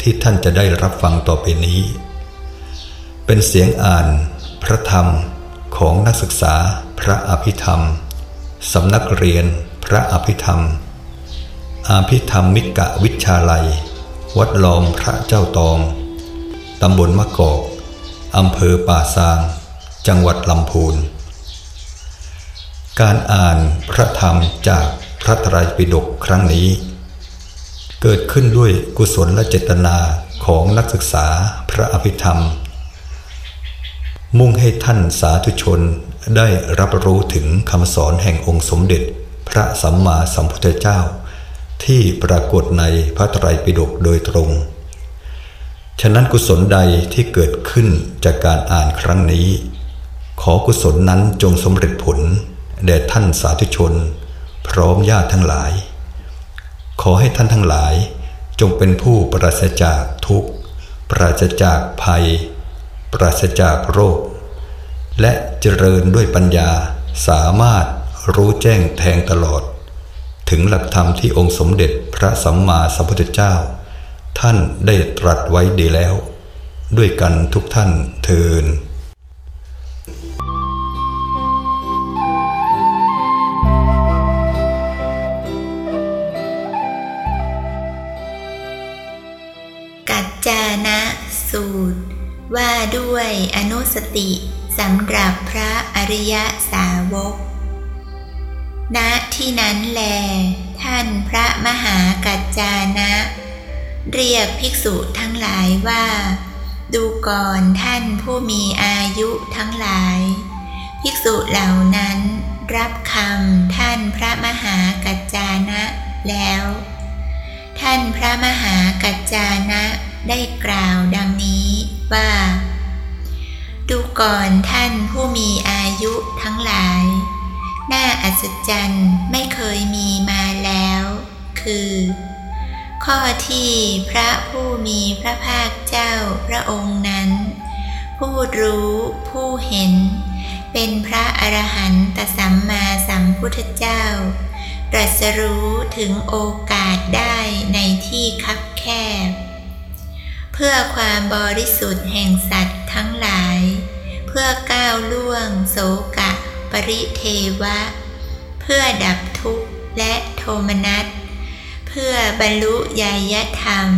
ที่ท่านจะได้รับฟังต่อไปนี้ เป็นเสียงอ่าน พระธรรมของนักศึกษาพระอภิธรรมสำนักเรียนพระอภิธรรมอาภิธรรมมิกะวิชาลัย วัดลอมพระเจ้าตองตำบลมะกอกอำเภอป่าซาง จังหวัดลำพูน การอ่านพระธรรมจากพระไตรปิฎกครั้งนี้ เกิดขึ้นด้วยกุศลและเจตนาของนักศึกษาพระอภิธรรม มุ่งให้ท่านสาธุชนได้รับรู้ถึงคำสอนแห่งองค์สมเด็จ พระสัมมาสัมพุทธเจ้า ที่ปรากฏในพระไตรปิฎกโดยตรง ฉะนั้นกุศลใดที่เกิดขึ้นจากการอ่านครั้งนี้ ขอกุศลนั้นจงสำเร็จผลแด่ท่านสาธุชน พร้อมญาติทั้งหลาย ขอให้ท่านทั้งหลาย จงเป็นผู้ปราศจากทุกข์ ปราศจากภัย ปราศจากโรค และเจริญด้วยปัญญาสามารถรู้แจ้งแทงตลอด ถึงหลักธรรมที่องค์สมเด็จพระสัมมาสัมพุทธเจ้า ท่านได้ตรัสไว้ดีแล้ว ด้วยกันทุกท่านเทิน ว่าด้วยอนุสติสำหรับพระอริยสาวก ณ ที่นั้นแล ท่านพระมหากัจจานะ เรียกภิกษุทั้งหลายว่า ดูก่อนท่านผู้มีอายุทั้งหลาย ภิกษุเหล่านั้นรับคำท่านพระมหากัจจานะแล้ว ท่านพระมหากัจจานะได้กล่าวดังนี้ ว่า ดูก่อนท่านผู้มีอายุทั้งหลาย น่าอัศจรรย์ไม่เคยมีมาแล้ว คือ ข้อที่พระผู้มีพระภาคเจ้าพระองค์นั้น ผู้รู้ผู้เห็น เป็นพระอรหันตสัมมาสัมพุทธเจ้าตรัสรู้ถึงโอกาสได้ในที่คับแคบ พื่อความบริสุทธิ์แห่งสัตว์ทั้งหลาย เพื่อก้าวล่วงโสกะ ปริเทวะ เพื่อดับทุกข์และโทมนัส เพื่อบรรลุญาณธรรม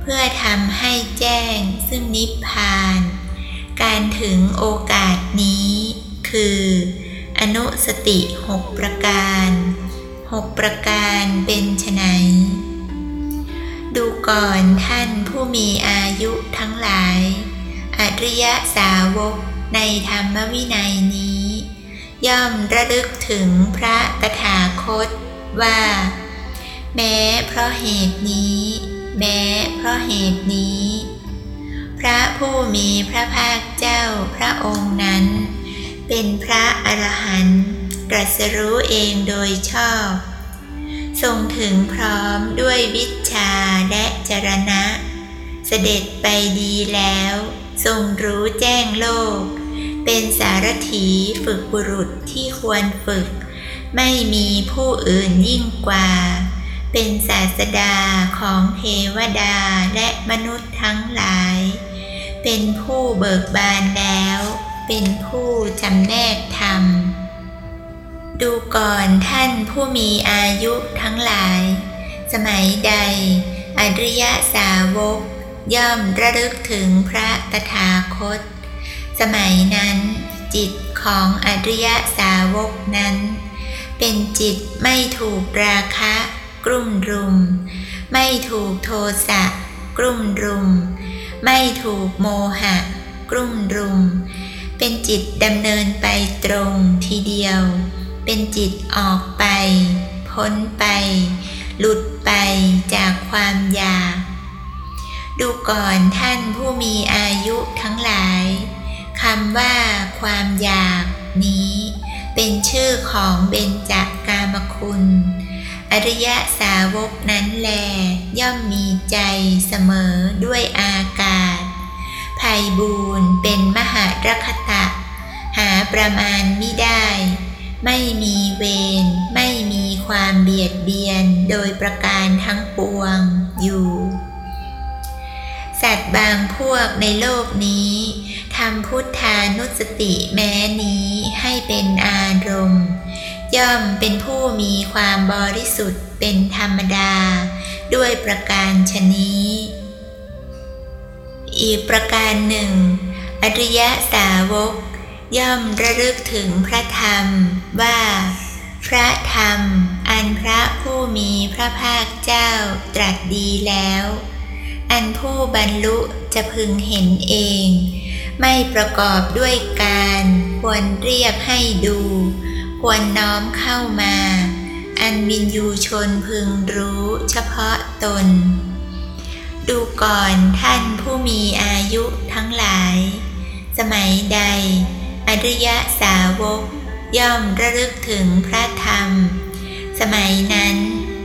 เพื่อทำให้แจ้งซึ่งนิพพาน การถึงโอกาสนี้ คือ อนุสติหกประการหกประการเป็นไฉน ดูก่อนท่านผู้มีอายุทั้งหลาย อริยสาวกในธรรมวินัยนี้ ย่อมระลึกถึงพระตถาคตว่า แม้เพราะเหตุนี้ แม้เพราะเหตุนี้ พระผู้มีพระภาคเจ้าพระองค์นั้น เป็นพระอรหันต์ตรัสรู้เองโดยชอบ ทรงถึงพร้อมด้วยวิชาและจรณะ เสด็จไปดีแล้ว ทรงรู้แจ้งโลก เป็นสารถีฝึกบุรุษที่ควรฝึก ไม่มีผู้อื่นยิ่งกว่า เป็นศาสดาของเทวดาและมนุษย์ทั้งหลาย เป็นผู้เบิกบานแล้ว เป็นผู้จำแนกธรรม ดูก่อนท่านผู้มีอายุทั้งหลาย สมัยใด อริยสาวก ย่อมระลึกถึงพระตถาคต สมัยนั้น จิตของอริยสาวกนั้น เป็นจิตไม่ถูกราคะ กลุ่มรุม ไม่ถูกโทสะกลุ่มรุม ไม่ถูกโมหะ กลุ่มรุม เป็นจิตดำเนินไปตรงทีเดียว เป็นจิตออกไป พ้นไป หลุดไปจากความอยาก ดูก่อนท่านผู้มีอายุทั้งหลายคำว่าความอยากนี้ เป็นชื่อของเบญจากามคุณ อริยสาวกนั้นแล ย่อมมีใจเสมอด้วยอากาศภัยบูนเป็นมหารัคตะ หาประมาณไมิได้ ไม่มีเวรไม่มีความเบียดเบียนโดยประการทั้งปวงอยู่ สัตว์บางพวกในโลกนี้ทำพุทธานุสติแม้นี้ให้เป็นอารมณ์ย่อมเป็นผู้มีความบริสุทธิ์เป็นธรรมดา ด้วยประการชนี้ อีกประการหนึ่ง อริยสาวก ย่อมระลึกถึงพระธรรมว่า พระธรรม อันพระผู้มีพระภาคเจ้าตรัสดีแล้ว อันผู้บรรลุจะพึงเห็นเอง ไม่ประกอบด้วยการควรเรียกให้ดู ควรน้อมเข้ามา อันวินยูชนพึงรู้เฉพาะตน ดูก่อนท่านผู้มีอายุทั้งหลาย สมัยใด อริยสาวก ย่อมระลึกถึงพระธรรม สมัยนั้น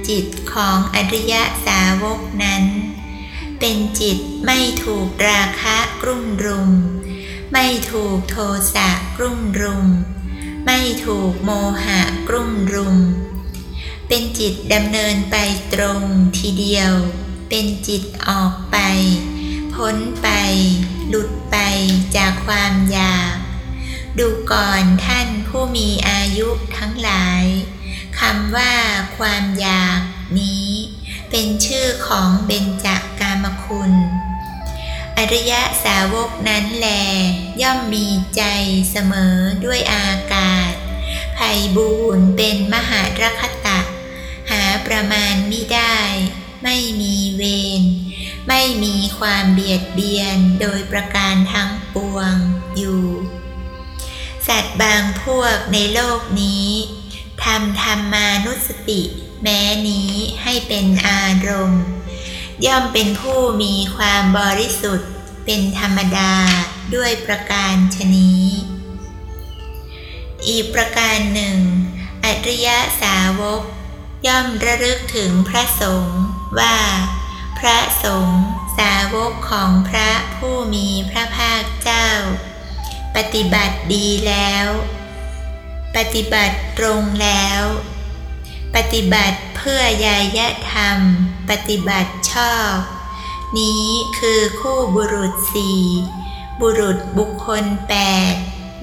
จิตของอริยสาวกนั้น เป็นจิตไม่ถูกราคะกรุ่มรุม ไม่ถูกโทสะกรุ่มรุม ไม่ถูกโมหะกรุ่มรุม เป็นจิตดำเนินไปตรงทีเดียว เป็นจิตออกไป พ้นไป หลุดไปจากความอยาก ดูก่อนท่านผู้มีอายุทั้งหลายคำว่าความอยากนี้ เป็นชื่อของเบญจากามคุณ อริยสาวกนั้นแล ย่อมมีใจเสมอด้วยอากาศภัยบูนเป็นมหารัคตะ หาประมาณมิได้ ไม่มีเวรไม่มีความเบียดเบียนโดยประการทั้งปวงอยู่ สัตว์บางพวกในโลกนี้ทำธรรมานุสติ แม้นี้ให้เป็นอารมณ์ ย่อมเป็นผู้มีความบริสุทธิ์ เป็นธรรมดาด้วยประการชนี้ อีกประการหนึ่ง อริยสาวก ย่อมระลึกถึงพระสงฆ์ว่า พระสงฆ์สาวกของพระผู้มีพระภาคเจ้า ฏิบัติดีแล้ว ปฏิบัติตรงแล้ว ปฏิบัติเพื่อยายะธรรม ปฏิบัติชอบ นี้คือคู่บุรุษสี่บุรุษบุคคลแปด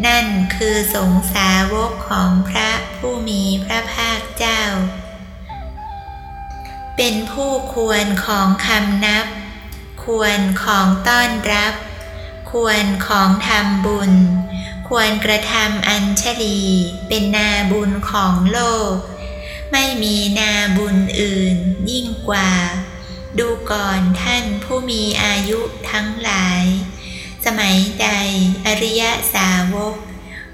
นั่นคือสงสาวกของพระผู้มีพระภาคเจ้า เป็นผู้ควรของคำนับ ควรของต้อนรับ ควรของทำบุญ ควรกระทำอัญชลีเป็นนาบุญของโลก ไม่มีนาบุญอื่นยิ่งกว่า ดูก่อนท่านผู้มีอายุทั้งหลาย สมัยใดอริยสาวก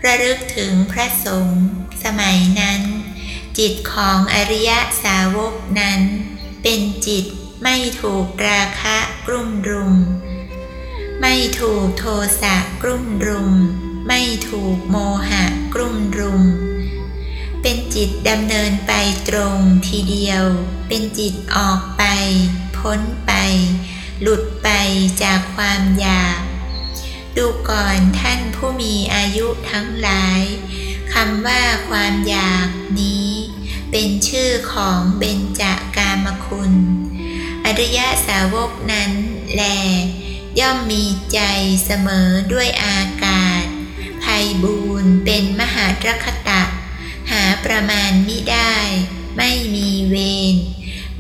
ระลึกถึงพระสงฆ์สมัยนั้น จิตของอริยสาวกนั้น เป็นจิตไม่ถูกราคะกลุ่มรุม ไม่ถูกโทสะกลุ่มรุม ไม่ถูกโมหะกลุ่มรุม เป็นจิตดำเนินไปตรงทีเดียว เป็นจิตออกไป พ้นไป หลุดไปจากความอยาก ดูก่อนท่านผู้มีอายุทั้งหลายคำว่าความอยากนี้ เป็นชื่อของเบญจากามคุณ อริยสาวกนั้นแล ย่อมมีใจเสมอด้วยอากาศภัยบูนเป็นมหาตรคตะ หาประมาณมิได้ ไม่มีเวร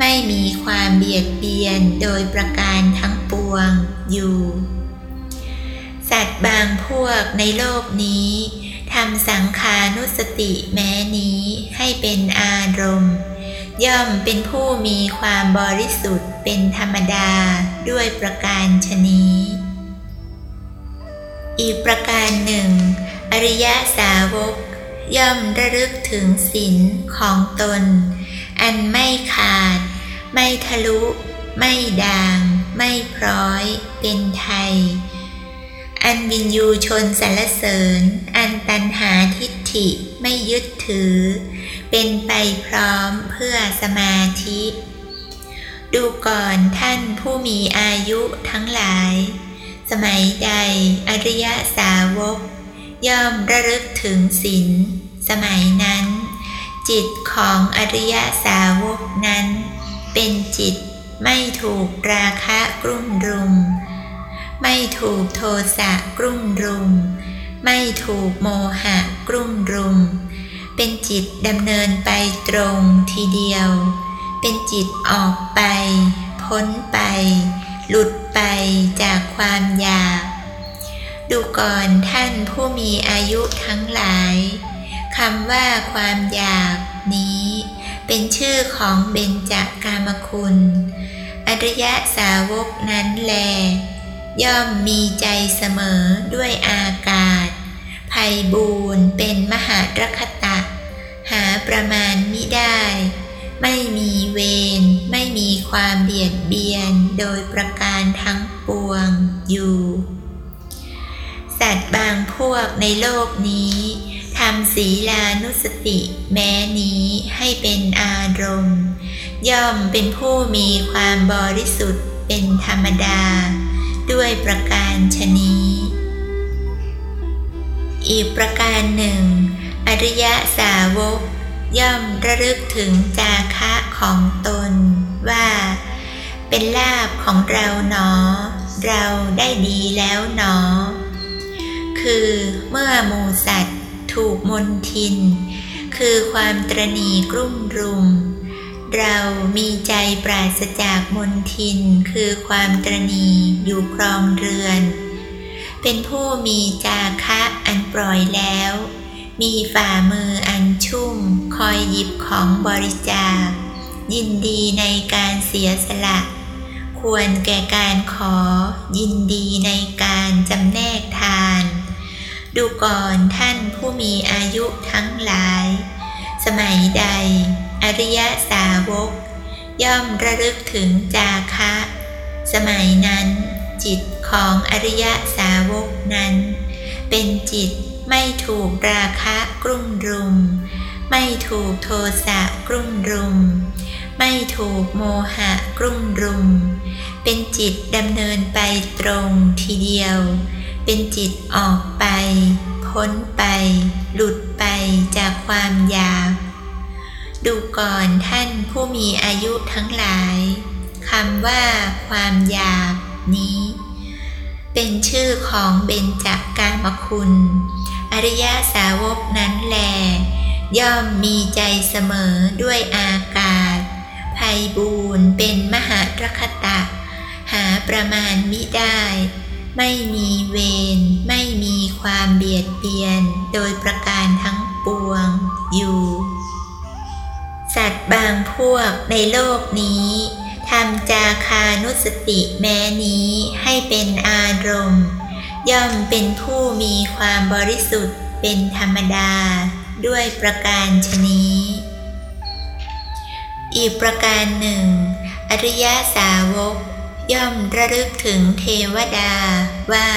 ไม่มีความเบียดเบียนโดยประการทั้งปปวงอยู่ สัตว์บางพวกในโลกนี้ทำสังขานุสติแม้นี้ให้เป็นอารมณ์ ย่อมเป็นผู้มีความบริสุทธิ์ เป็นธรรมดาด้วยประการชนี้ อีกประการหนึ่ง อริยสาวก ย่อมระลึกถึงศีลของตน อันไม่ขาด ไม่ทะลุ ไม่ด่าง ไม่พร้อย เป็นไทย อันวินยูชนสรรเสริญ อันตันหาทิฏฐิไม่ยึดถือ เป็นไปพร้อมเพื่อสมาธิ ดูก่อนท่านผู้มีอายุทั้งหลาย สมัยใดอริยสาวก ย่อมระลึกถึงศีลสมัยนั้น จิตของอริยสาวกนั้น เป็นจิตไม่ถูกราคะกรุ่มรุม ไม่ถูกโทสะกรุ่มรุม ไม่ถูกโมหะกรุ่มรุม เป็นจิตดำเนินไปตรงทีเดียว เป็นจิตออกไป พ้นไป หลุดไปจากความอยาก ดูก่อนท่านผู้มีอายุทั้งหลายคำว่าความอยากนี้ เป็นชื่อของเบญจากามคุณ อริยสาวกนั้นแล ย่อมมีใจเสมอด้วยอากาศภัยบูนเป็นมหารัคตะ หาประมาณมิได้ ไม่มีเวรไม่มีความเบียดเบียนโดยประการทั้งปวงอยู่ สัตว์บางพวกในโลกนี้ทำศีลานุสติแม้นี้ให้เป็นอารมณ์ ย่อมเป็นผู้มีความบริสุทธิ์เป็นธรรมดา ด้วยประการชนี้ อีกประการหนึ่ง อริยสาวก ย่อมระลึกถึงจาคะของตนว่า เป็นลาบของเราหนอ เราได้ดีแล้วหนอ คือเมื่อหมูสัตว์ถูกมนทิน คือความตรณีกรุ่มรุม เรามีใจปราศจากมนทิน คือความตรณีอยู่ครองเรือน เป็นผู้มีจาคะอันปล่อยแล้ว มีฝ่ามืออันชุ่ม คอยหยิบของบริจาค ยินดีในการเสียสละ ควรแก่การขอ ยินดีในการจำแนกทาน ดูก่อนท่านผู้มีอายุทั้งหลาย สมัยใด อริยสาวก ย่อมระลึกถึงจาคะ สมัยนั้น จิตของอริยสาวกนั้น เป็นจิต ไม่ถูกราคะกรุ่มรุม ไม่ถูกโทสะกรุ่มรุม ไม่ถูกโมหะกรุ่มรุม เป็นจิตดำเนินไปตรงทีเดียว เป็นจิตออกไป พ้นไป หลุดไปจากความอยากดูก่อนท่านผู้มีอายุทั้งหลายคำว่าความอยากนี้ เป็นชื่อของเบญจากการมคุณ อริยสาวกนั้นแล ย่อมมีใจเสมอด้วยอากาศภัยบูนเป็นมหารัคตะ หาประมาณมิได้ ไม่มีเวรไม่มีความเบียดเบียนโดยประการทั้งปวงอยู่ สัตว์บางพวกในโลกนี้ทำจาคานุสติแม้นี้ให้เป็นอารมณ์ ย่อมเป็นผู้มีความบริสุทธิ์เป็นธรรมดาด้วยประการชนี้ อีกประการหนึ่ง อริยสาวก ย่อมระลึกถึงเทวดาว่า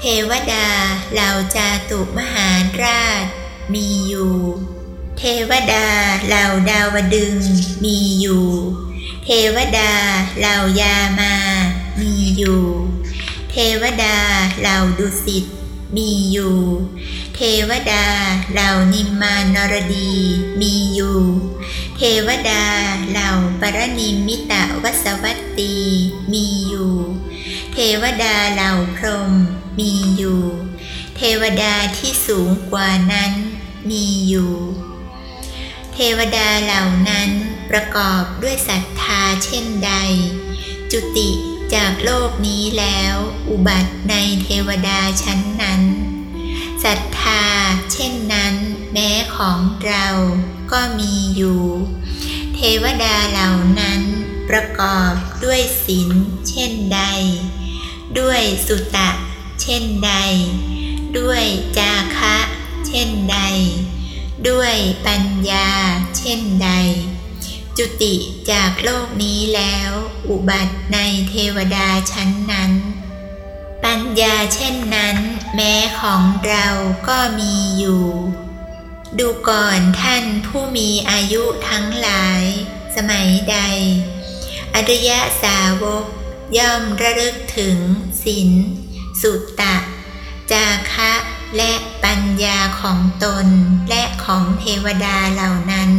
เทวดาเหล่าจาตุมหาราชมีอยู่ เทวดาเหล่าดาวดึงมีอยู่ เทวดาเหล่ายามามีอยู่ เทวดาเหล่าดุสิตมีอยู่ เทวดาเหล่านิมมานรดีมีอยู่ เทวดาเหล่าปรนิมิตะวสวัตตีมีอยู่ เทวดาเหล่าพรหมมีอยู่ เทวดาที่สูงกว่านั้นมีอยู่ เทวดาเหล่านั้นประกอบด้วยศรัทธาเช่นใด จุติ จากโลกนี้แล้วอุบัติในเทวดาชั้นนั้นศรัทธาเช่นนั้นแม้ของเราก็มีอยู่ เทวดาเหล่านั้นประกอบด้วยศีลเช่นใด ด้วยสุตะ เช่นใด ด้วยจาคะ เช่นใด ด้วยปัญญา เช่นใด จุติจากโลกนี้แล้วอุบัติในเทวดาชั้นนั้น ปัญญาเช่นนั้น แม้ของเราก็มีอยู่ ดูก่อนท่านผู้มีอายุทั้งหลาย สมัยใด อริยสาวก ย่อมระลึกถึงศีลสุตตะ จาคะและปัญญาของตนและของเทวดาเหล่านั้น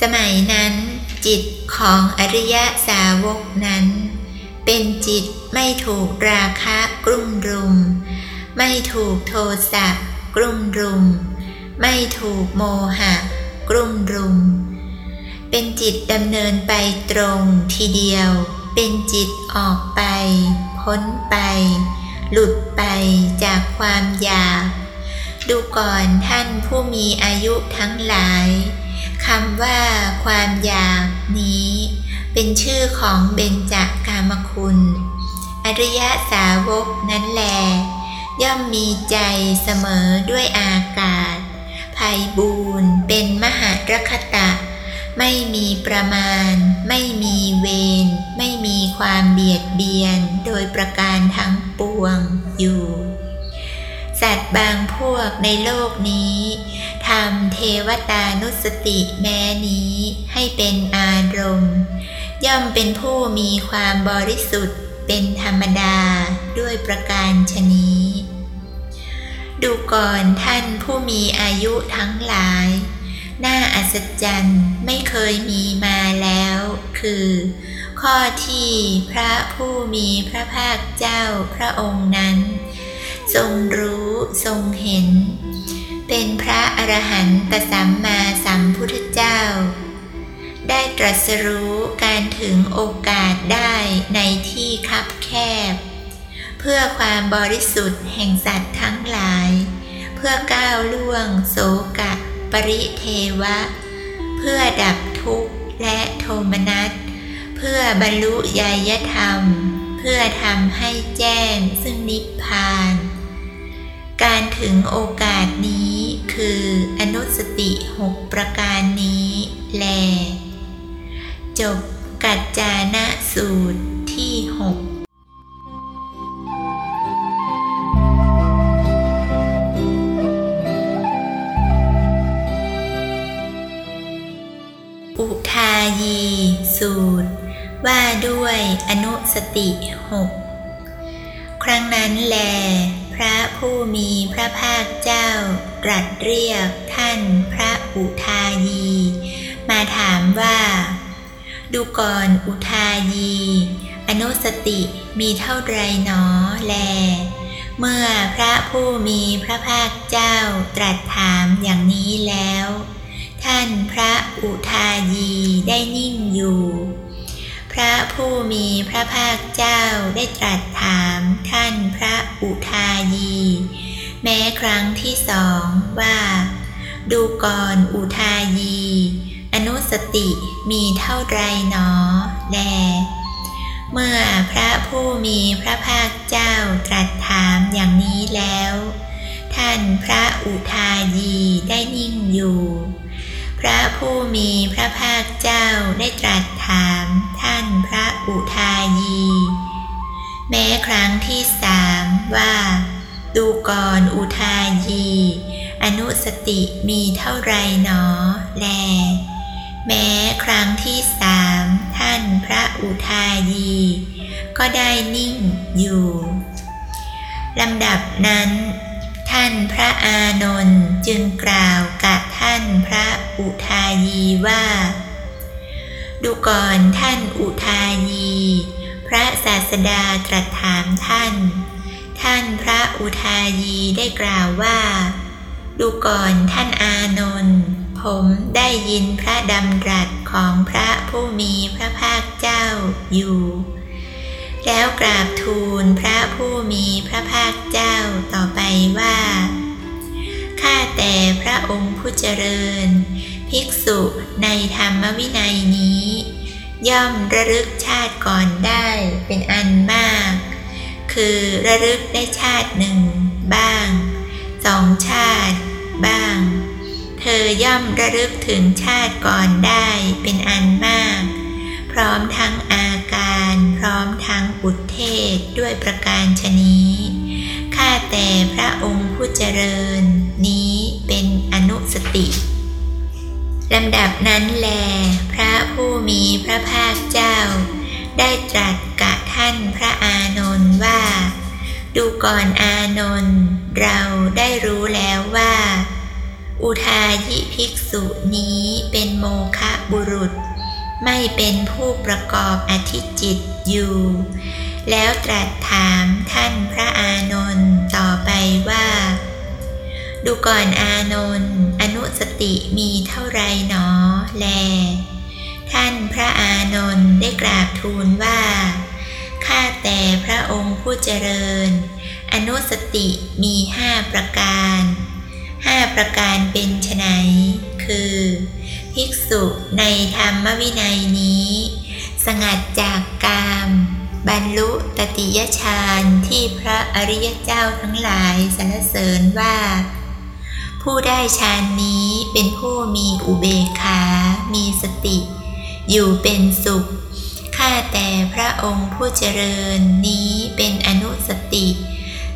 สมัยนั้น จิตของอริยสาวกนั้น เป็นจิตไม่ถูกราคะกลุ่มรุม ไม่ถูกโทสะกลุ่มรุม ไม่ถูกโมหะกลุ่มรุม เป็นจิตดำเนินไปตรงทีเดียว เป็นจิตออกไป พ้นไป หลุดไปจากความอยาก ดูก่อนท่านผู้มีอายุทั้งหลาย คำว่าความอยากนี้ เป็นชื่อของเบญจากามคุณ อริยสาวกนั้นแล ย่อมมีใจเสมอด้วยอากาศภัยบูนเป็นมหารคตะ ไม่มีประมาณ ไม่มีเวรไม่มีความเบียดเบียนโดยประการทั้งปวงอยู่ สัตว์บางพวกในโลกนี้ ทำเทวตานุสติแม้นี้ให้เป็นอารมณ์ ย่อมเป็นผู้มีความบริสุทธิ์เป็นธรรมดาด้วยประการชนี้ ดูก่อนท่านผู้มีอายุทั้งหลาย น่าอัศจรรย์ไม่เคยมีมาแล้ว คือ ข้อที่พระผู้มีพระภาคเจ้าพระองค์นั้น ทรงรู้ทรงเห็น เป็นพระอรหันตสัมมาสัมพุทธเจ้า ได้ตรัสรู้การถึงโอกาสได้ในที่คับแคบ เพื่อความบริสุทธิ์แห่งสัตว์ทั้งหลาย เพื่อก้าวล่วงโสกะ ปริเทวะ เพื่อดับทุกข์และโทมนัสเพื่อบรรลุญาณธรรม เพื่อทำให้แจ้งซึ่งนิพพาน การถึงโอกาสนี้คืออนุสติหกประการนี้แล จบกัจจานะสูตรที่หกอุทายี สูตร ว่าด้วยอนุสติหกครั้งนั้นแล พระผู้มีพระภาคเจ้า ตรัสเรียกท่านพระอุทายี มาถามว่า ดูก่อนอุทายี อนุสติมีเท่าไรหนอแล เมื่อพระผู้มีพระภาคเจ้าตรัสถามอย่างนี้แล้ว ท่านพระอุทายีได้นิ่งอยู่ ระผู้มีพระภาคเจ้าได้ตรัสถามท่านพระอุทายี แม้ครั้งที่สองว่า ดูก่อนอุทายี อนุสติมีเท่าไรหนอแล เมื่อพระผู้มีพระภาคเจ้าตรัสถามอย่างนี้แล้ว ท่านพระอุทายีได้นิ่งอยู่ พระผู้มีพระภาคเจ้าได้ตรัสถามท่านพระอุทายี แม้ครั้งที่สามว่า ดูก่อนอุทายี อนุสติมีเท่าไรหนอแล แม้ครั้งที่สามท่านพระอุทายี ก็ได้นิ่งอยู่ลำดับนั้น ท่านพระอานนท์จึงกล่าวกับท่านพระอุทายีว่า ดูก่อนท่านอุทายี พระศาสดาตรัสถามท่าน ท่านพระอุทายีได้กล่าวว่า ดูก่อนท่านอานนท์ผมได้ยินพระดำรัสของพระผู้มีพระภาคเจ้าอยู่ แล้วกราบทูลพระผู้มีพระภาคเจ้าต่อไปว่า ข้าแต่พระองค์ผู้เจริญ ภิกษุในธรรมวินัยนี้ ย่อมระลึกชาติก่อนได้เป็นอันมาก คือระลึกได้ชาติหนึ่งบ้างสองชาติบ้าง เธอย่อมระลึกถึงชาติก่อนได้เป็นอันมาก พร้อมทั้งอา พร้อมทั้งอุทเทศด้วยประการชนี้ ข้าแต่พระองค์ผู้เจริญ นี้เป็นอนุสติลำดับนั้นแล พระผู้มีพระภาคเจ้า ได้ตรัสกะท่านพระอานนท์ว่า ดูก่อนอานนท์เราได้รู้แล้วว่า อุทายิภิกษุนี้เป็นโมคะบุรุษ ไม่เป็นผู้ประกอบอธิจิตอยู่ แล้วตรัสถามท่านพระอานนท์ต่อไปว่า ดูก่อนอานนท์อนุสติมีเท่าไรหนอแล ท่านพระอานนท์ได้กราบทูลว่า ข้าแต่พระองค์ผู้เจริญ อนุสติมีห้าประการห้าประการเป็นไฉนคือ ภิกษุในธรรมวินัยนี้ สงัดจากกาม บรรลุตติยฌานที่พระอริยเจ้าทั้งหลายสรรเสริญว่า ผู้ได้ฌานนี้เป็นผู้มีอุเบกขา มีสติ อยู่เป็นสุข ข้าแต่พระองค์ผู้เจริญนี้เป็นอนุสติ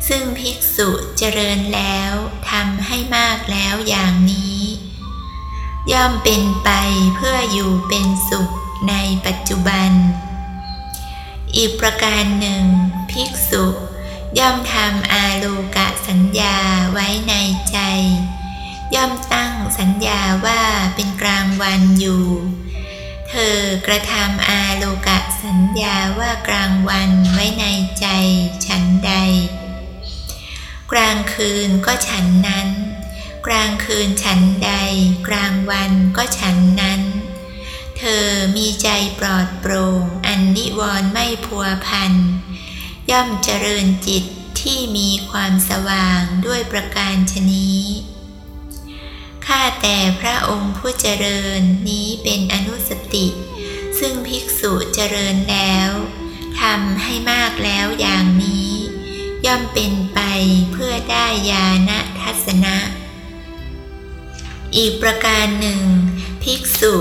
ซึ่งภิกษุเจริญแล้วทำให้มากแล้วอย่างนี้ ย่อมเป็นไปเพื่ออยู่เป็นสุขในปัจจุบัน อีกประการหนึ่ง ภิกษุย่อมทำอาโลกะสัญญาไว้ในใจ ย่อมตั้งสัญญาว่าเป็นกลางวันอยู่ เธอกระทำอาโลกะสัญญาว่ากลางวันไว้ในใจฉันใด กลางคืนก็ฉันนั้น กลางคืนฉันใด กลางวันก็ฉันนั้น เธอมีใจปลอดโปร่ง อันนิวรณ์ไม่พัวพัน ย่อมเจริญจิตที่มีความสว่างด้วยประการชนี้ข้าแต่พระองค์ผู้เจริญนี้เป็นอนุสติ ซึ่งภิกษุเจริญแล้วทำให้มากแล้วอย่างนี้ ย่อมเป็นไปเพื่อได้ญาณทัศนะ อีกประการหนึ่ง ภิกษุ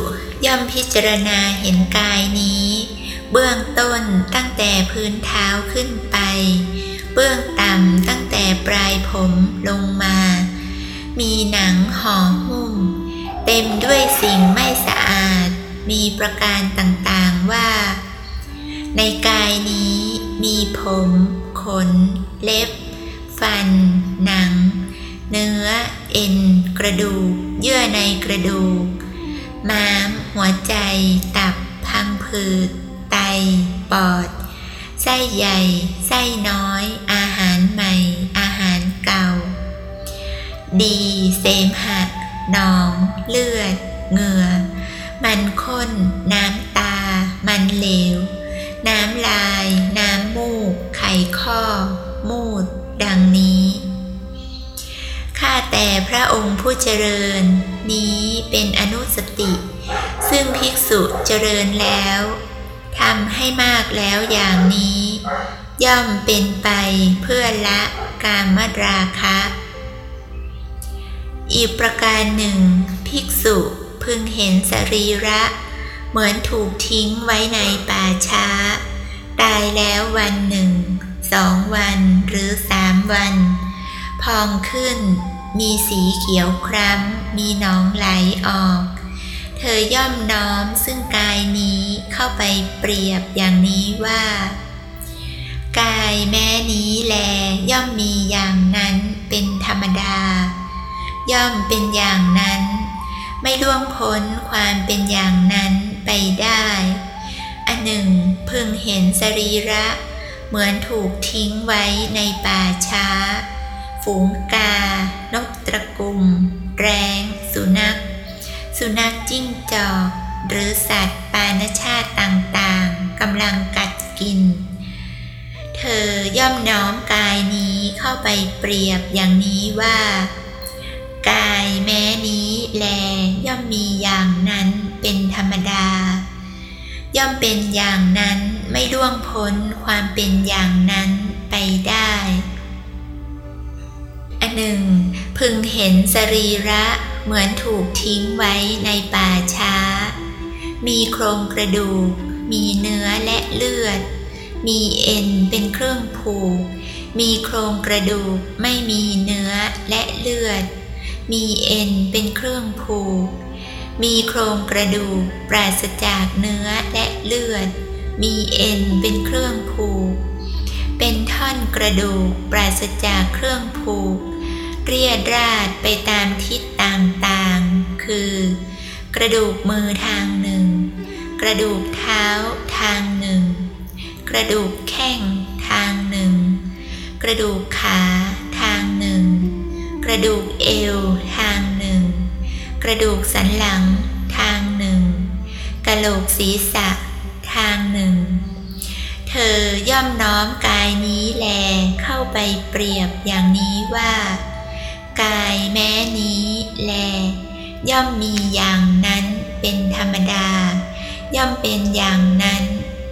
ย่อมพิจารณาเห็นกายนี้ เบื้องต้นตั้งแต่พื้นเท้าขึ้นไป เบื้องต่ำตั้งแต่ปลายผมลงมา มีหนังห่อหุ้ม เต็มด้วยสิ่งไม่สะอาด มีประการต่างๆว่า ในกายนี้มีผม ขน เล็บ ฟัน หนัง เนื้อ เอ็น กระดูก เยื่อในกระดูก ม้าม หัวใจ ตับ พังผืด ไต ปอด ไส้ใหญ่ ไส้น้อย อาหารใหม่ อาหารเก่า ดี เสมหะ หนอง เลือด เหงื่อ มันข้น น้ำตา มันเหลว น้ำลาย น้ำมูก ไข่ข้อ มูด ดังนี้ แต่พระองค์ผู้เจริญ นี้เป็นอนุสติ ซึ่งภิกษุเจริญแล้วทำให้มากแล้วอย่างนี้ ย่อมเป็นไปเพื่อละกามราคะ อีกประการหนึ่ง ภิกษุพึงเห็นสรีระ เหมือนถูกทิ้งไว้ในป่าช้า ตายแล้ววันหนึ่งสองวันหรือสามวัน พองขึ้น มีสีเขียวคล้ำ มีน้องไหลออก เธอย่อมน้อมซึ่งกายนี้เข้าไปเปรียบอย่างนี้ว่า กายแม้นี้แลย่อมมีอย่างนั้นเป็นธรรมดา ย่อมเป็นอย่างนั้น ไม่ล่วงพ้นความเป็นอย่างนั้นไปได้ อันหนึ่งพึงเห็นสรีระ เหมือนถูกทิ้งไว้ในป่าช้า ฝูงกา นกตระกุม แรง สุนัข สุนัขจิ้งจอก หรือสัตว์ปานชาติต่างๆกำลังกัดกิน เธอย่อมน้อมกายนี้เข้าไปเปรียบอย่างนี้ว่า กายแม้นี้แลย่อมมีอย่างนั้นเป็นธรรมดา ย่อมเป็นอย่างนั้นไม่ล่วงพ้นความเป็นอย่างนั้นไปได้ อันหนึ่ง พึงเห็นสรีระเหมือนถูกทิ้งไว้ในป่าช้า มีโครงกระดูก มีเนื้อและเลือด มีเอ็นเป็นเครื่องผูก มีโครงกระดูกไม่มีเนื้อและเลือด มีเอ็นเป็นเครื่องผูก มีโครงกระดูกปราศจากเนื้อและเลือด มีเอ็นเป็นเครื่องผูก เป็นท่อนกระดูกปราศจากเครื่องผูก เรียดราดไปตามทิศต่างๆ คือ กระดูกมือทางหนึ่ง กระดูกเท้าทางหนึ่ง กระดูกแข้งทางหนึ่ง กระดูกขาทางหนึ่ง กระดูกเอวทางหนึ่ง กระดูกสันหลังทางหนึ่ง กระโหลกศีรษะทางหนึ่ง เธอย่อมน้อมกายนี้แลเข้าไปเปรียบอย่างนี้ว่า กายแม้นี้แล ย่อมมีอย่างนั้นเป็นธรรมดา ย่อมเป็นอย่างนั้น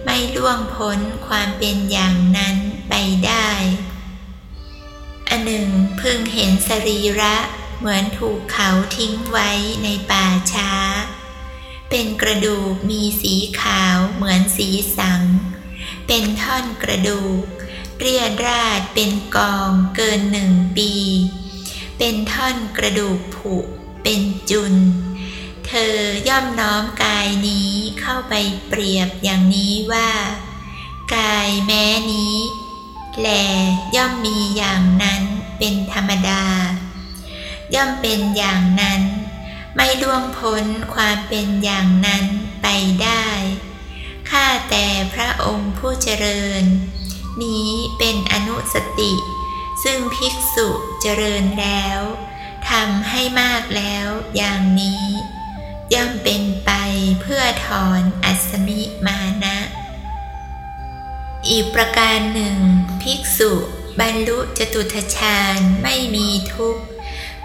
ไม่ล่วงพ้นความเป็นอย่างนั้นไปได้ อันหนึ่งพึงเห็นสรีระเหมือนถูกเขาทิ้งไว้ในป่าช้า เป็นกระดูกมีสีขาวเหมือนสีสัง เป็นท่อนกระดูกเรียดราดเป็นกองเกินหนึ่งปี เป็นท่อนกระดูกผุ เป็นจุน เธอย่อมน้อมกายนี้เข้าไปเปรียบอย่างนี้ว่า กายแม้นี้แลย่อมมีอย่างนั้นเป็นธรรมดา ย่อมเป็นอย่างนั้น ไม่ล่วงพ้นความเป็นอย่างนั้นไปได้ ข้าแต่พระองค์ผู้เจริญ นี้เป็นอนุสติ ซึ่งภิกษุเจริญแล้วทำให้มากแล้วอย่างนี้ ย่อมเป็นไปเพื่อถอนอัศมิมานะ อีกประการหนึ่ง ภิกษุบรรลุจตุทชาญไม่มีทุกข์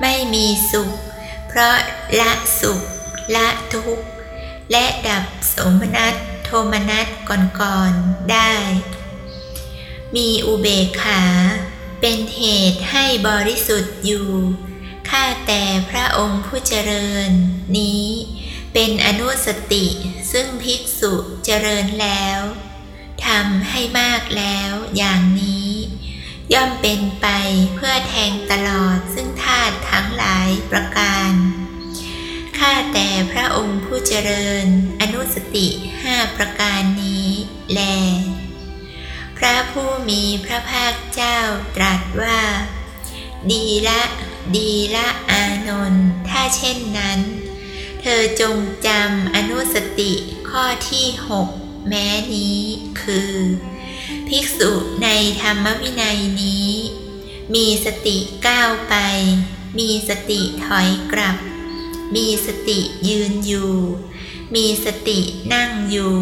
ไม่มีสุข เพราะละสุข ละทุกข์ และดับสมนัตโทมนัตก่อนๆได้ มีอุเบกขา เป็นเหตุให้บริสุทธิ์อยู่ ข้าแต่พระองค์ผู้เจริญ นี้ เป็นอนุสติซึ่งภิกษุเจริญแล้วทำให้มากแล้วอย่างนี้ ย่อมเป็นไปเพื่อแทงตลอดซึ่งธาตุทั้งหลายประการ ข้าแต่พระองค์ผู้เจริญ อนุสติห้าประการนี้แล พระผู้มีพระภาคเจ้าตรัสว่า ดีละ ดีละอานนท์ถ้าเช่นนั้น เธอจงจำอนุสติข้อที่หกแม้นี้คือ ภิกษุในธรรมวินัยนี้ มีสติก้าวไป มีสติถอยกลับ มีสติยืนอยู่ มีสตินั่งอยู่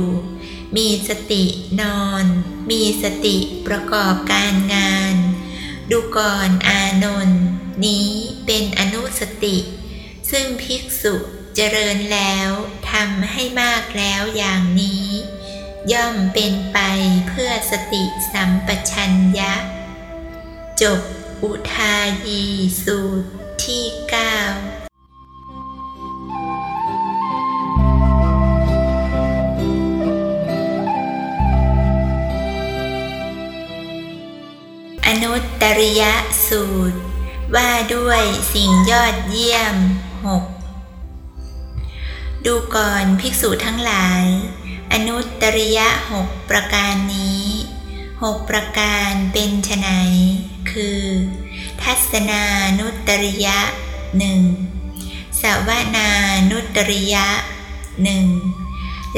มีสตินอน มีสติประกอบการงาน ดูก่อนอานนท์นี้เป็นอนุสติ ซึ่งภิกษุเจริญแล้วทำให้มากแล้วอย่างนี้ ย่อมเป็นไปเพื่อสติสัมปชัญญะ จบอุทายีสูตรที่เก้า ตตริยสูตร ว่าด้วยสิ่งยอดเยี่ยมหกดูก่อนภิกษุทั้งหลาย อนุตริยะหกประการนี้หกประการเป็นไฉนคือ ทัศนานุตริยะหนึ่งสวนานุตริยะหนึ่ง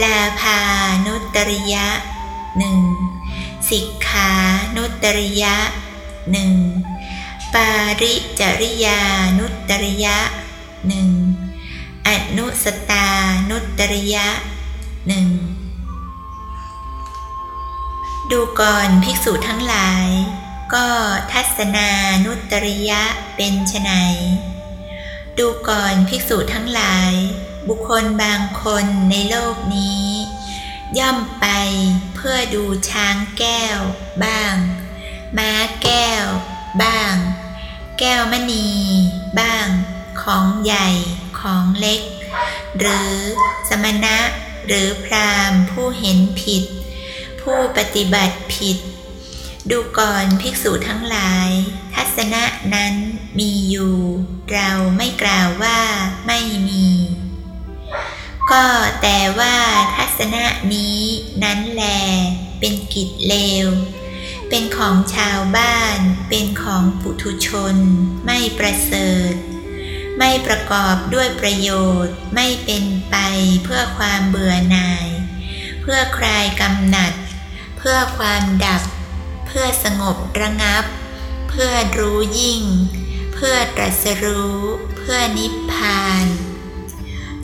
ลาภานุตริยะหนึ่งสิกขานุตตริยะ หนึ่งปาริจริยานุตริยะหนึ่งอนุสตานุตริยะหนึ่งดูก่อนภิกษุทั้งหลาย ก็ทัศนานุตริยะเป็นไฉนดูก่อนภิกษุทั้งหลาย บุคคลบางคนในโลกนี้ ย่อมไปเพื่อดูช้างแก้วบ้าง ม้าแก้ว บ้าง แก้วมณี บ้าง ของใหญ่ ของเล็ก หรือสมณะ หรือพรามผู้เห็นผิด ผู้ปฏิบัติผิด ดูก่อนภิกษุทั้งหลาย ทัศนะนั้นมีอยู่ เราไม่กล่าวว่าไม่มี ก็แต่ว่าทัศนะนี้นั้นแลเป็นกิจเลว เป็นของชาวบ้าน เป็นของปุถุชน ไม่ประเสริฐ ไม่ประกอบด้วยประโยชน์ ไม่เป็นไปเพื่อความเบื่อหน่าย เพื่อคลายกำหนัด เพื่อความดับ เพื่อสงบระงับ เพื่อรู้ยิ่ง เพื่อตรัสรู้ เพื่อนิพพาน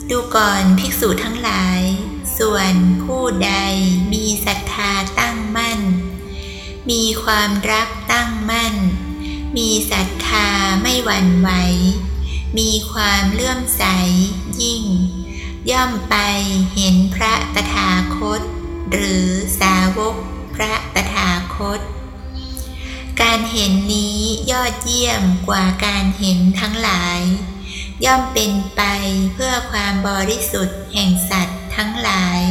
ดูก่อนภิกษุทั้งหลาย ส่วนผู้ใดมีศรัทธาตั้งมั่น มีความรักตั้งมั่น มีศรัทธาไม่หวั่นไหว มีความเลื่อมใสยิ่ง ย่อมไปเห็นพระตถาคต หรือสาวกพระตถาคต การเห็นนี้ยอดเยี่ยมกว่าการเห็นทั้งหลาย ย่อมเป็นไปเพื่อความบริสุทธิ์แห่งสัตว์ทั้งหลาย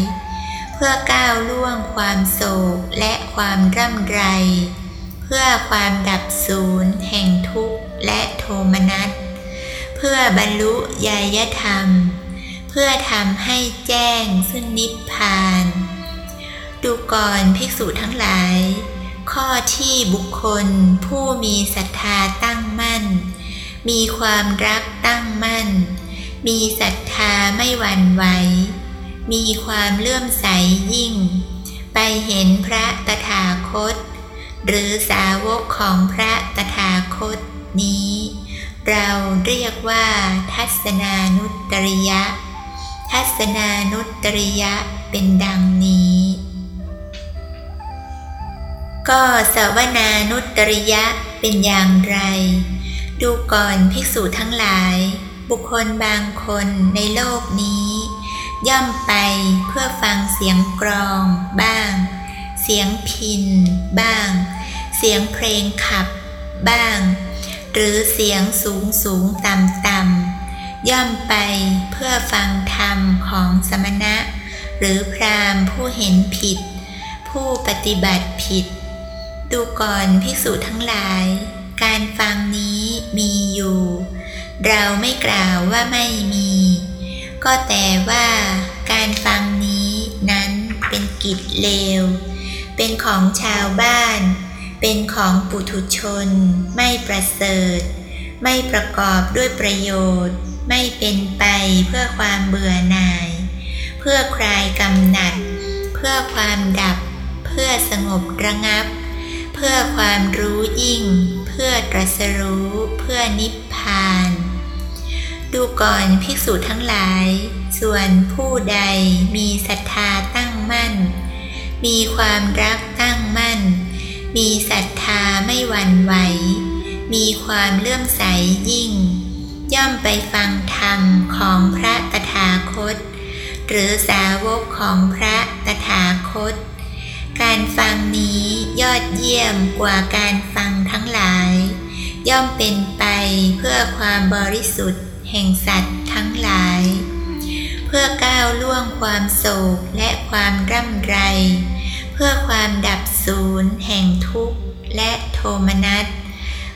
พื่อก้าวล่วงความโศกและความร่ำไร เพื่อความดับศูนย์แห่งทุกข์และโทมนัส เพื่อบรรลุญาญธรรม เพื่อทำให้แจ้งซึ่งนิพพาน ดูก่อนภิกษุทั้งหลาย ข้อที่บุคคลผู้มีศรัทธาตั้งมั่น มีความรักตั้งมั่น มีศรัทธาไม่หวั่นไหว มีความเลื่อมใสยิ่ง ไปเห็นพระตถาคต หรือสาวกของพระตถาคตนี้ เราเรียกว่า ทัศนานุตริยะ ทัศนานุตริยะเป็นดังนี้ ก็สวนานุตริยะเป็นอย่างไร ดูก่อนภิกษุทั้งหลาย บุคคลบางคนในโลกนี้ ย่อมไปเพื่อฟังเสียงกรองบ้าง เสียงพินบ้าง เสียงเพลงขับบ้าง หรือเสียงสูงสูงต่ำต่ำย่อมไปเพื่อฟังธรรมของสมณะ หรือพรามผู้เห็นผิด ผู้ปฏิบัติผิด ดูก่อนภิกษุทั้งหลาย การฟังนี้มีอยู่ เราไม่กล่าวว่าไม่มี ก็แต่ว่าการฟังนี้นั้นเป็นกิจเลว เป็นของชาวบ้าน เป็นของปุถุชน ไม่ประเสริฐ ไม่ประกอบด้วยประโยชน์ ไม่เป็นไปเพื่อความเบื่อหน่าย เพื่อคลายกำหนัด เพื่อความดับ เพื่อสงบระงับ เพื่อความรู้ยิ่ง เพื่อตรัสรู้ เพื่อนิพพาน ดูก่อนภิกษุทั้งหลาย ส่วนผู้ใดมีศรัทธาตั้งมั่น มีความรักตั้งมั่น มีศรัทธาไม่หวั่นไหว มีความเลื่อมใสยิ่ง ย่อมไปฟังธรรมของพระตถาคต หรือสาวกของพระตถาคต การฟังนี้ยอดเยี่ยมกว่าการฟังทั้งหลาย ย่อมเป็นไปเพื่อความบริสุทธิ์ แห่งสัตว์ทั้งหลาย เพื่อก้าวล่วงความโศกและความร่ำไร เพื่อความดับศูนย์แห่งทุกข์และโทมนัส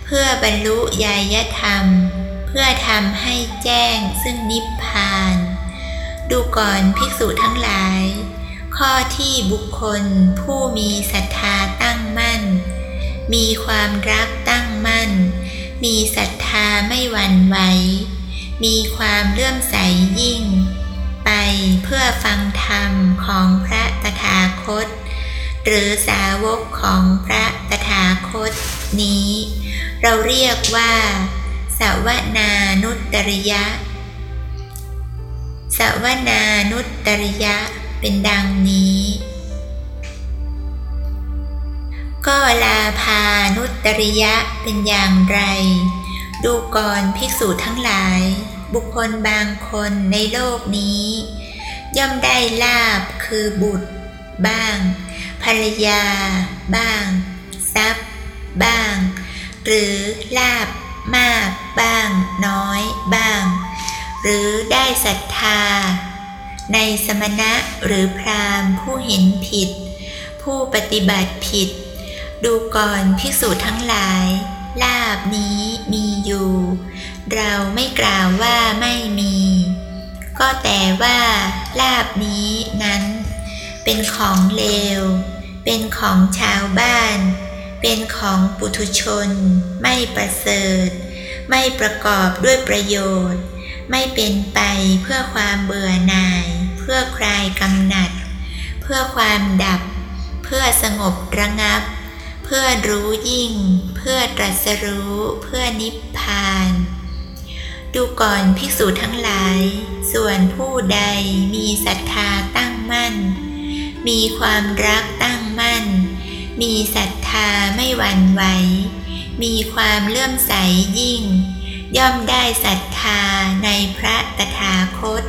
เพื่อบรรลุญาญธรรม เพื่อทำให้แจ้งซึ่งนิพพาน ดูก่อนภิกษุทั้งหลาย ข้อที่บุคคลผู้มีศรัทธาตั้งมั่น มีความรักตั้งมั่นมีศรัทธาไม่หวั่นไหว มีความเลื่อมใสยิ่ง ไปเพื่อฟังธรรมของพระตถาคต หรือสาวกของพระตถาคตนี้ เราเรียกว่าสวนานุตริยะ สวนานุตริยะเป็นดังนี้ ก็ลาพานุตริยะเป็นอย่างไร ดูก่อนภิกษุทั้งหลาย บุคคลบางคนในโลกนี้ ย่อมได้ลาบคือบุตร บ้าง ภรรยา บ้าง ทรัพย์ บ้าง หรือลาบมาก บ้าง น้อย บ้าง หรือได้ศรัทธา ในสมณะหรือพราหมณ์ผู้เห็นผิด ผู้ปฏิบัติผิด ดูก่อนภิกษุทั้งหลาย ลาบนี้มีอยู่ เราไม่กล่าวว่าไม่มี ก็แต่ว่าลาบนี้นั้น เป็นของเลว เป็นของชาวบ้าน เป็นของปุถุชน ไม่ประเสริฐ ไม่ประกอบด้วยประโยชน์ ไม่เป็นไปเพื่อความเบื่อหน่าย เพื่อคลายกำหนัด เพื่อความดับ เพื่อสงบระงับ เพื่อรู้ยิ่ง เพื่อตรัสรู้ เพื่อนิพพาน ดูก่อนภิกษุทั้งหลาย ส่วนผู้ใดมีศรัทธาตั้งมั่น มีความรักตั้งมั่น มีศรัทธาไม่หวั่นไหว มีความเลื่อมใสยิ่ง ย่อมได้ศรัทธาในพระตถาคต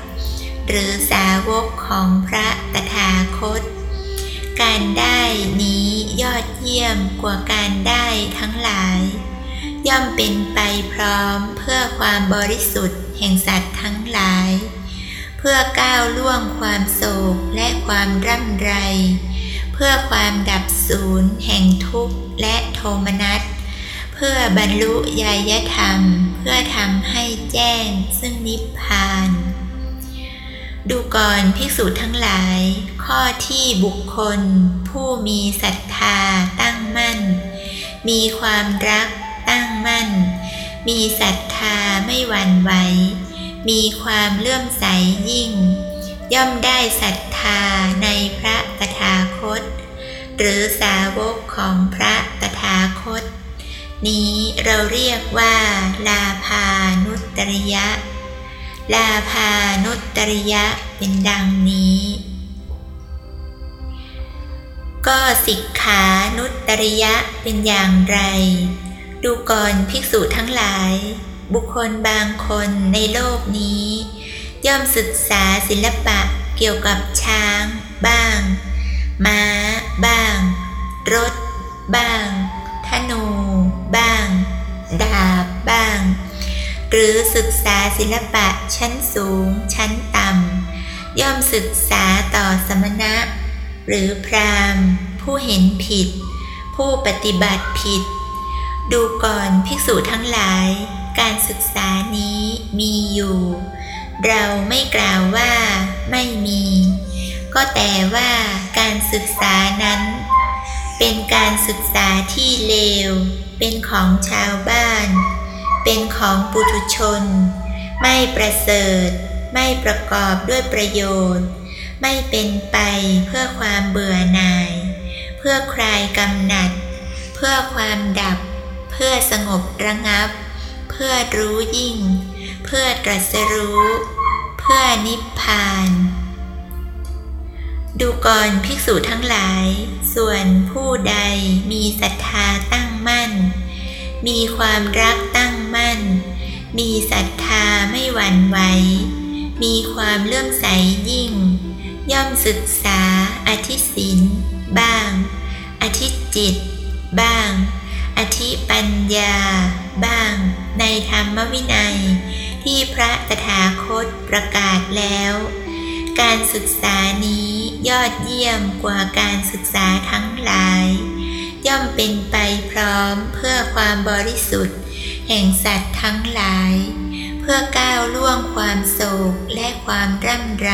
หรือสาวกของพระตถาคต การได้นี้ อดเยี่ยมกว่าการได้ทั้งหลาย ย่อมเป็นไปพร้อมเพื่อความบริสุทธิ์แห่งสัตว์ทั้งหลาย เพื่อก้าวล่วงความโศกและความร่ำไร เพื่อความดับศูนย์แห่งทุกข์และโทมนัสเพื่อบรรลุญาญธรรม เพื่อทำให้แจ้งซึ่งนิพพาน ดูก่อนภิกษุทั้งหลาย ข้อที่บุคคล ผู้มีศรัทธาตั้งมั่น มีความรักตั้งมั่น มีศรัทธาไม่หวั่นไหว มีความเลื่อมใสยิ่ง ย่อมได้ศรัทธาในพระตถาคต หรือสาวกของพระตถาคต นี้เราเรียกว่าลาพานุตริยะ ลาพานุตริยะเป็นดังนี้ ก็สิกขานุตริยะเป็นอย่างไร ดูก่อนภิกษุทั้งหลาย บุคคลบางคนในโลกนี้ ย่อมศึกษาศิลปะเกี่ยวกับช้าง บ้าง ม้า บ้าง รถ บ้าง ธนู บ้าง ดาบบ้าง หรือศึกษาศิลปะชั้นสูง ชั้นต่ำ ย่อมศึกษาต่อสมณะ หรือพราหมณ์ ผู้เห็นผิด ผู้ปฏิบัติผิด ดูก่อนภิกษุทั้งหลาย การศึกษานี้มีอยู่ เราไม่กล่าวว่าไม่มี ก็แต่ว่าการศึกษานั้น เป็นการศึกษาที่เลว เป็นของชาวบ้าน เป็นของปุถุชน ไม่ประเสริฐ ไม่ประกอบด้วยประโยชน์ ไม่เป็นไปเพื่อความเบื่อหน่าย เพื่อคลายกำหนัด เพื่อความดับ เพื่อสงบระงับ เพื่อรู้ยิ่ง เพื่อตรัสรู้ เพื่อนิพพานดูก่อนภิกษุทั้งหลาย ส่วนผู้ใดมีศรัทธาตั้งมั่น มีความรักตั้งมั่น มีศรัทธาไม่หวั่นไหว มีความเลื่อมใสยิ่ง ย่อมศึกษาอธิศินบ้าง อธิจิต บ้าง อธิปัญญา บ้าง ในธรรมวินัย ที่พระตถาคตประกาศแล้ว การศึกษานี้ยอดเยี่ยมกว่าการศึกษาทั้งหลาย ย่อมเป็นไปพร้อมเพื่อความบริสุทธิ์ แห่งสัตว์ทั้งหลาย เพื่อก้าวล่วงความโศกและความร่ำไร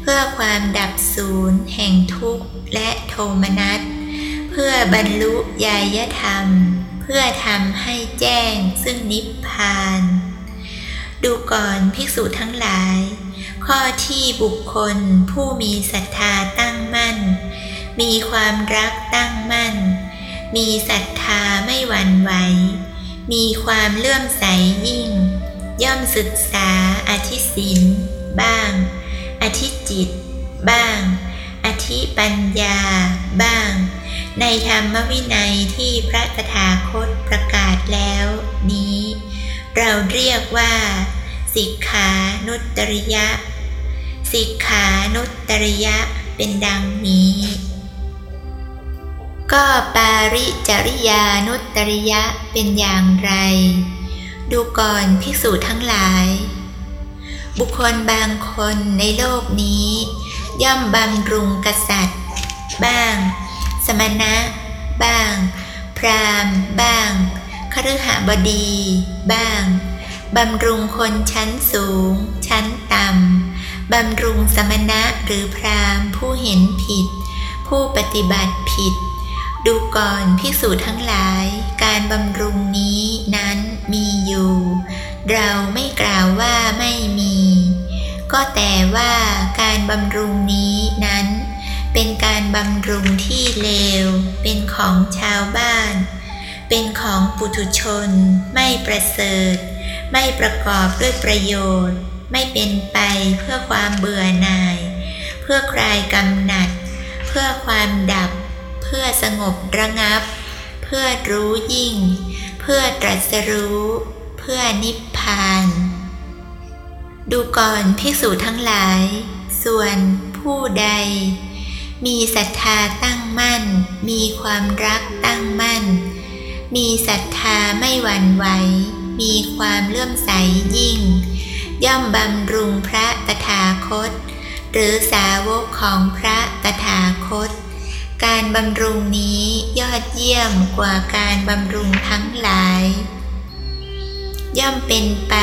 เพื่อความดับศูนย์แห่งทุกข์และโทมนัสเพื่อบรรลุญาญธรรม เพื่อทำให้แจ้งซึ่งนิพพาน ดูก่อนภิกษุทั้งหลาย ข้อที่บุคคลผู้มีศรัทธาตั้งมั่น มีความรักตั้งมั่น มีศรัทธาไม่หวั่นไหว มีความเลื่อมใสยิ่ง ย่อมศึกษาอธิศินบ้าง อธิจิต บ้าง อธิปัญญา บ้าง ในธรรมวินัยที่พระตถาคตประกาศแล้วนี้ เราเรียกว่า สิกขานุตริยะ สิกขานุตริยะเป็นดังนี้ ก็ปาริจริยานุตริยะเป็นอย่างไร ดูก่อนภิกษุทั้งหลาย บุคคลบางคนในโลกนี้ ย่อมบำรุงกษัตริย์ บ้าง สมณะ บ้าง พราหมณ์ บ้างคฤหบดี บ้าง บำรุงคนชั้นสูง ชั้นต่ำ บำรุงสมณะหรือพราหมณ์ผู้เห็นผิด ผู้ปฏิบัติผิด ดูก่อนพิสูจทั้งหลาย การบำรุงนี้นั้นมีอยู่ เราไม่กล่าวว่าไม่มี ก็แต่ว่าการบำรุงนี้นั้น เป็นการบำรุงที่เลว เป็นของชาวบ้าน เป็นของปุถุชน ไม่ประเสริฐ ไม่ประกอบด้วยประโยชน์ ไม่เป็นไปเพื่อความเบื่อหน่าย เพื่อคลายกำหนัด เพื่อความดับ พื่อสงบระงับ เพื่อรู้ยิ่ง เพื่อตรัสรู้ เพื่อนิพพาน ดูก่อนภิกษุทั้งหลาย ส่วนผู้ใด มีศรัทธาตั้งมั่น มีความรักตั้งมั่น มีศรัทธาไม่หวั่นไหว มีความเลื่อมใสยิ่ง ย่อมบำรุงพระตถาคต หรือสาวกของพระตถาคต การบำรุงนี้ยอดเยี่ยมกว่าการบำรุงทั้งหลาย ย่อมเป็นไป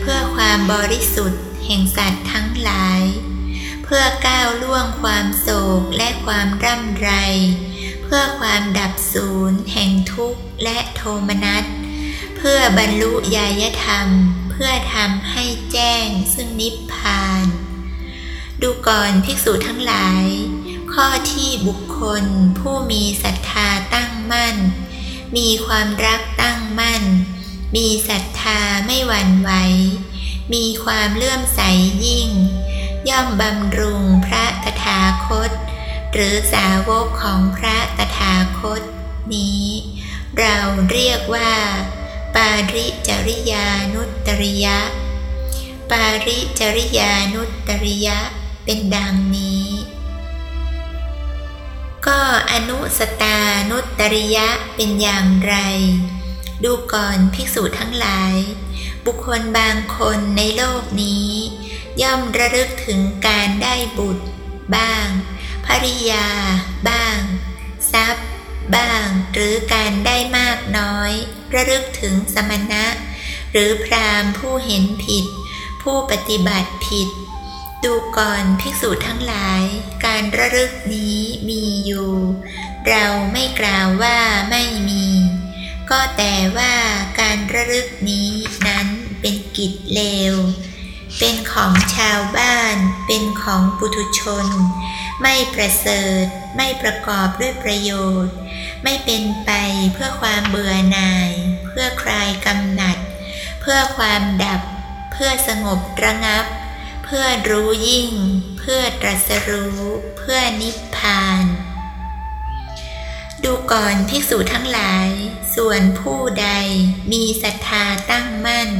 เพื่อความบริสุทธิ์ แห่งสัตว์ทั้งหลาย เพื่อก้าวล่วงความโศกและความร่ำไร เพื่อความดับศูนย์แห่งทุกข์และโทมนัส เพื่อบรรลุญาณธรรม เพื่อทำให้แจ้งซึ่งนิพพาน ดูก่อนภิกษุทั้งหลาย ข้อที่บุคคล ผู้มีศรัทธาตั้งมั่น มีความรักตั้งมั่น มีศรัทธาไม่หวั่นไหว มีความเลื่อมใสยิ่ง ย่อมบำรุงพระตถาคต หรือสาวกของพระตถาคต นี้ เราเรียกว่า ปาริจริยานุตริยะ ปาริจริยานุตริยะเป็นดังนี้ ก็อนุสตานุตริยะเป็นอย่างไร ดูก่อนภิกษุทั้งหลาย บุคคลบางคนในโลกนี้ ย่อมระลึกถึงการได้บุตร บ้างภริยา บ้าง ทรัพย์ บ้าง หรือการได้มากน้อย ระลึกถึงสมณะ หรือพรามผู้เห็นผิด ผู้ปฏิบัติผิด ดูก่อนภิกษุทั้งหลาย การระลึกนี้มีอยู่ เราไม่กล่าวว่าไม่มี ก็แต่ว่าการระลึกนี้นั้นเป็นกิจเลว เป็นของชาวบ้าน เป็นของปุถุชน ไม่ประเสริฐ ไม่ประกอบด้วยประโยชน์ ไม่เป็นไปเพื่อความเบื่อหน่าย เพื่อคลายกำหนัด เพื่อความดับ เพื่อสงบระงับ เพื่อรู้ยิ่ง เพื่อตรัสรู้ เพื่อนิพพาน ดูก่อนภิกษุทั้งหลาย ส่วนผู้ใดมีศรัทธาตั้งมั่น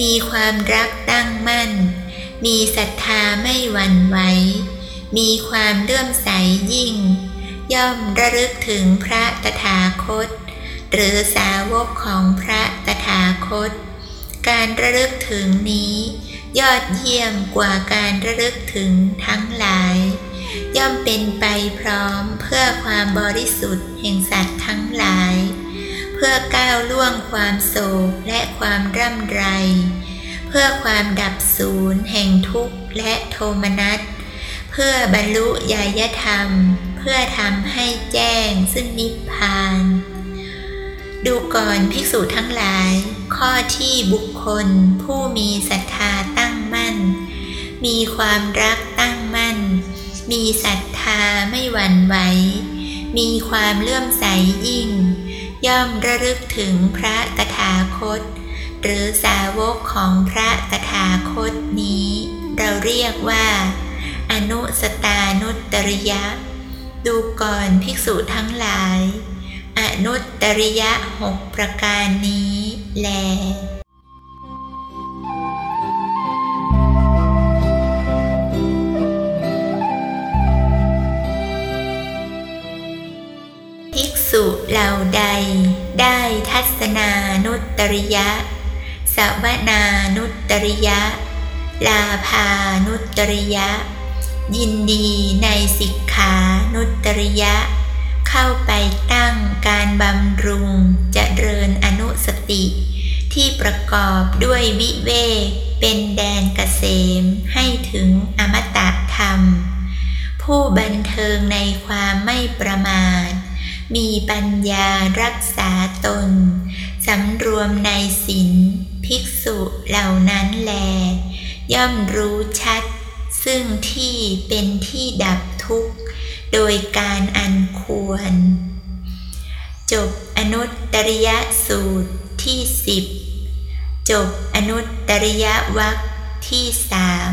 มีความรักตั้งมั่น มีศรัทธาไม่หวั่นไหว มีความเลื่อมใสยิ่ง ย่อมระลึกถึงพระตถาคต หรือสาวกของพระตถาคต การระลึกถึงนี้ ยอดเยี่ยมกว่าการระลึกถึงทั้งหลาย ย่อมเป็นไปพร้อมเพื่อความบริสุทธิ์แห่งสัตว์ทั้งหลาย เพื่อก้าวล่วงความโศกและความร่ำไร เพื่อความดับศูนย์แห่งทุกข์และโทมนัสเพื่อบรรลุญาณธรรม เพื่อทำให้แจ้งซึ่งนิพพาน ดูก่อนภิกษุทั้งหลาย ข้อที่บุคคลผู้มีศรัทธา มั่น มีความรักตั้งมั่น มีศรัทธาไม่หวั่นไหว มีความเลื่อมใสยิ่ง ย่อมระลึกถึงพระตถาคต หรือสาวกของพระตถาคตนี้ เราเรียกว่า อนุสตานุตริยะ ดูก่อนภิกษุทั้งหลาย อนุตตริยะหกประการนี้แล ษุเหล่าใด ได้ทัศนานุตริยะสวนานุตริยะ ลาภานุตริยะ ยินดีในสิกขานุตริยะ เข้าไปตั้งการบำรุงจเจริญอนุสติ ที่ประกอบด้วยวิเวกเป็นแดนเกษมให้ถึงอมตะธรรม ผู้บันเทิงในความไม่ประมาท มีปัญญารักษาตน สำรวมในศีลภิกษุเหล่านั้นแล ย่อมรู้ชัด ซึ่งที่เป็นที่ดับทุกข์ โดยการอันควร จบอนุตตริยสูตรที่สิบจบอนุตตริยวรรคที่สาม